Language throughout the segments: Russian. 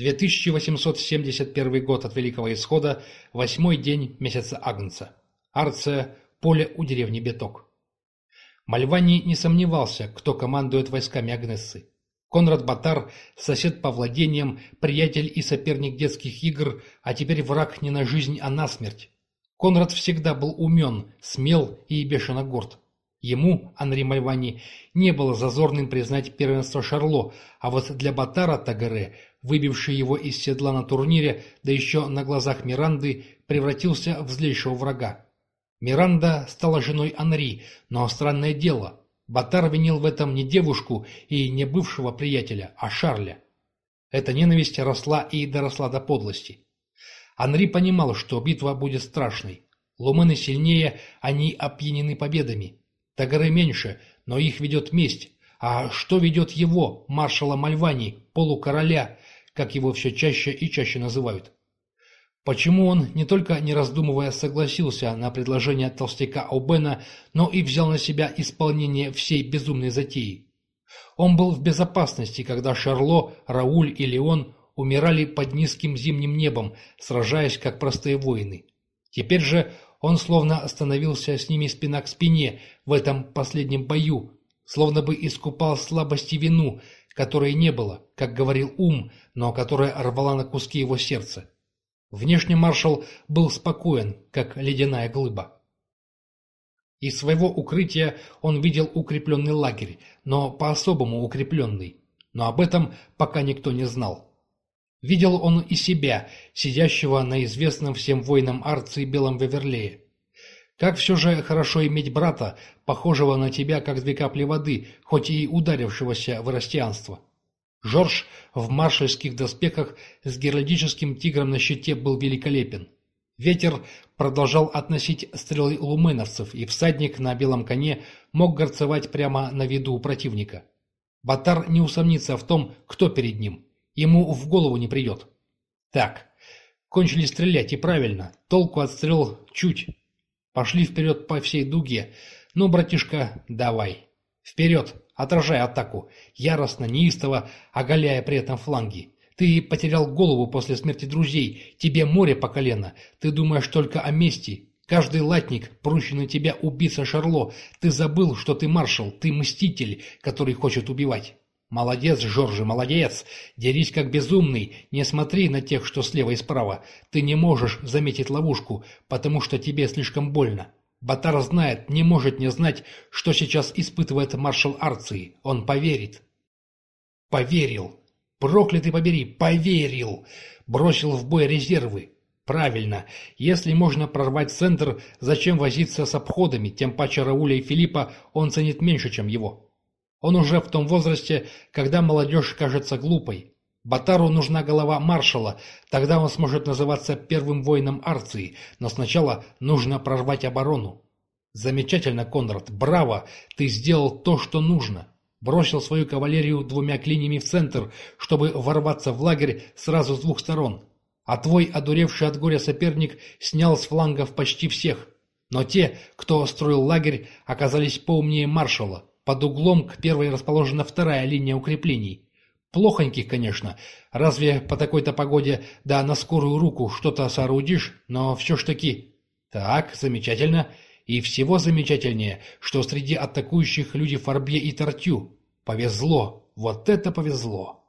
2871 год от Великого Исхода, восьмой день месяца Агнца. Арция, поле у деревни Беток. Мальвани не сомневался, кто командует войсками Агнессы. Конрад Батар, сосед по владениям, приятель и соперник детских игр, а теперь враг не на жизнь, а на смерть. Конрад всегда был умен, смел и бешено горд. Ему, Анри Мальвани, не было зазорным признать первенство Шарло, а вот для Батара Тагаре, выбивший его из седла на турнире, да еще на глазах Миранды, превратился в злейшего врага. Миранда стала женой Анри, но странное дело, Батар винил в этом не девушку и не бывшего приятеля, а Шарля. Эта ненависть росла и доросла до подлости. Анри понимал, что битва будет страшной. Лумены сильнее, они опьянены победами. Тагары меньше, но их ведет месть. А что ведет его, маршала Мальвани, полукороля, как его все чаще и чаще называют? Почему он, не только не раздумывая, согласился на предложение толстяка Обена, но и взял на себя исполнение всей безумной затеи? Он был в безопасности, когда Шарло, Рауль и Леон умирали под низким зимним небом, сражаясь как простые воины. Теперь же он словно остановился с ними спина к спине в этом последнем бою, словно бы искупал слабость и вину, которой не было, как говорил ум, но которая рвала на куски его сердце. Внешне маршал был спокоен, как ледяная глыба. Из своего укрытия он видел укрепленный лагерь, но по-особому укрепленный. Но об этом пока никто не знал. Видел он и себя, сидящего на известном всем воинам Арции Белом Веверлее. Как все же хорошо иметь брата, похожего на тебя, как две капли воды, хоть и ударившегося в растианство. Жорж в маршальских доспехах с геральдическим тигром на щите был великолепен. Ветер продолжал относить стрелы луменовцев, и всадник на белом коне мог горцевать прямо на виду у противника. Батар не усомнится в том, кто перед ним – Ему в голову не придет. Так, кончили стрелять, и правильно. Толку отстрел чуть. Пошли вперед по всей дуге. Ну, братишка, давай. Вперед, отражай атаку. Яростно, неистово, оголяя при этом фланги. Ты потерял голову после смерти друзей. Тебе море по колено. Ты думаешь только о мести. Каждый латник, прущий на тебя убийца Шарло. Ты забыл, что ты маршал, ты мститель, который хочет убивать. «Молодец, Жоржи, молодец! Дерись как безумный, не смотри на тех, что слева и справа. Ты не можешь заметить ловушку, потому что тебе слишком больно. Батар знает, не может не знать, что сейчас испытывает маршал Арции. Он поверит». «Поверил! Проклятый побери, поверил!» Бросил в бой резервы. Правильно. Если можно прорвать центр, зачем возиться с обходами? Тем паче Рауля и Филиппа он ценит меньше, чем его. Он уже в том возрасте, когда молодежь кажется глупой. Батару нужна голова маршала, тогда он сможет называться первым воином Арции, но сначала нужно прорвать оборону. Замечательно, Конрад, браво, ты сделал то, что нужно. Бросил свою кавалерию двумя клиньями в центр, чтобы ворваться в лагерь сразу с двух сторон. А твой одуревший от горя соперник снял с флангов почти всех. Но те, кто строил лагерь, оказались поумнее маршала. Под углом к первой расположена вторая линия укреплений. Плохоньких, конечно. Разве по такой-то погоде, да на скорую руку что-то соорудишь, но все ж таки... Так, замечательно. И всего замечательнее, что среди атакующих люди Фарбье и Тортю. Повезло. Вот это повезло.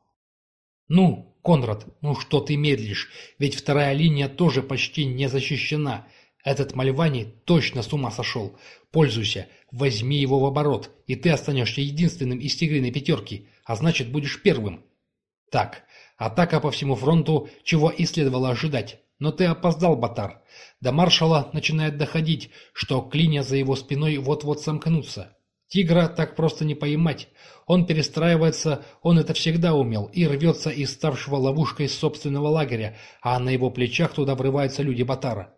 Ну, Конрад, ну что ты медлишь? Ведь вторая линия тоже почти не защищена. Этот Мальвани точно с ума сошел. Пользуйся, возьми его в оборот, и ты останешься единственным из тигриной пятерки, а значит будешь первым. Так, атака по всему фронту, чего и следовало ожидать. Но ты опоздал, Батар. До маршала начинает доходить, что клинья за его спиной вот-вот сомкнутся. Тигра так просто не поймать. Он перестраивается, он это всегда умел, и рвется из ставшего ловушкой собственного лагеря, а на его плечах туда врываются люди Батара.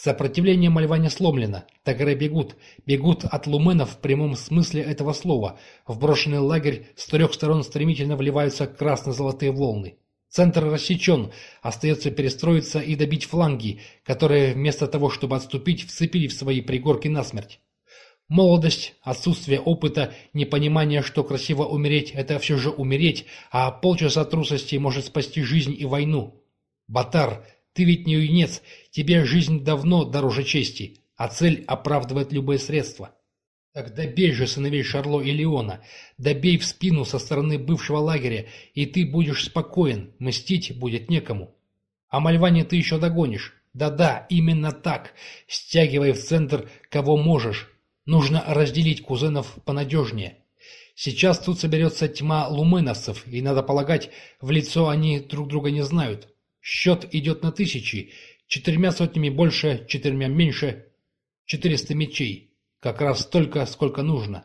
Сопротивление Мальвани сломлено. Тагры бегут. Бегут от луменов в прямом смысле этого слова. В брошенный лагерь с трех сторон стремительно вливаются красно-золотые волны. Центр рассечен. Остается перестроиться и добить фланги, которые вместо того, чтобы отступить, вцепили в свои пригорки насмерть. Молодость, отсутствие опыта, непонимание, что красиво умереть – это все же умереть, а полчаса трусости может спасти жизнь и войну. Батар, ты ведь не юнец, тебе жизнь давно дороже чести, а цель оправдывает любые средства. Так добей же сыновей Шарло и Леона, добей в спину со стороны бывшего лагеря, и ты будешь спокоен, мстить будет некому. А Мальване ты еще догонишь. Да-да, именно так. Стягивай в центр, кого можешь. Нужно разделить кузенов понадежнее. Сейчас тут соберется тьма луменовцев, и, надо полагать, в лицо они друг друга не знают. Счет идет на тысячи, четырьмя сотнями больше, четырьмя меньше, четыреста мечей. Как раз столько, сколько нужно.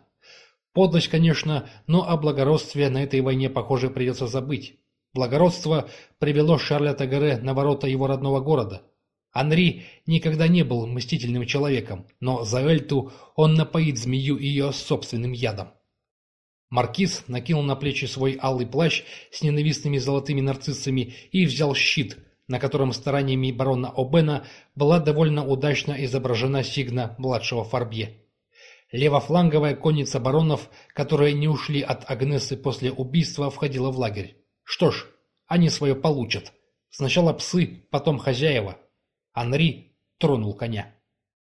Подлость, конечно, но о благородстве на этой войне, похоже, придется забыть. Благородство привело Шарля Тагаре на ворота его родного города. Анри никогда не был мстительным человеком, но за Эльту он напоит змею ее собственным ядом. Маркиз накинул на плечи свой алый плащ с ненавистными золотыми нарциссами и взял щит, на котором стараниями барона Обена была довольно удачно изображена сигна младшего Фарбье. Левофланговая конница баронов, которые не ушли от Агнесы после убийства, входила в лагерь. Что ж, они свое получат. Сначала псы, потом хозяева. Анри тронул коня.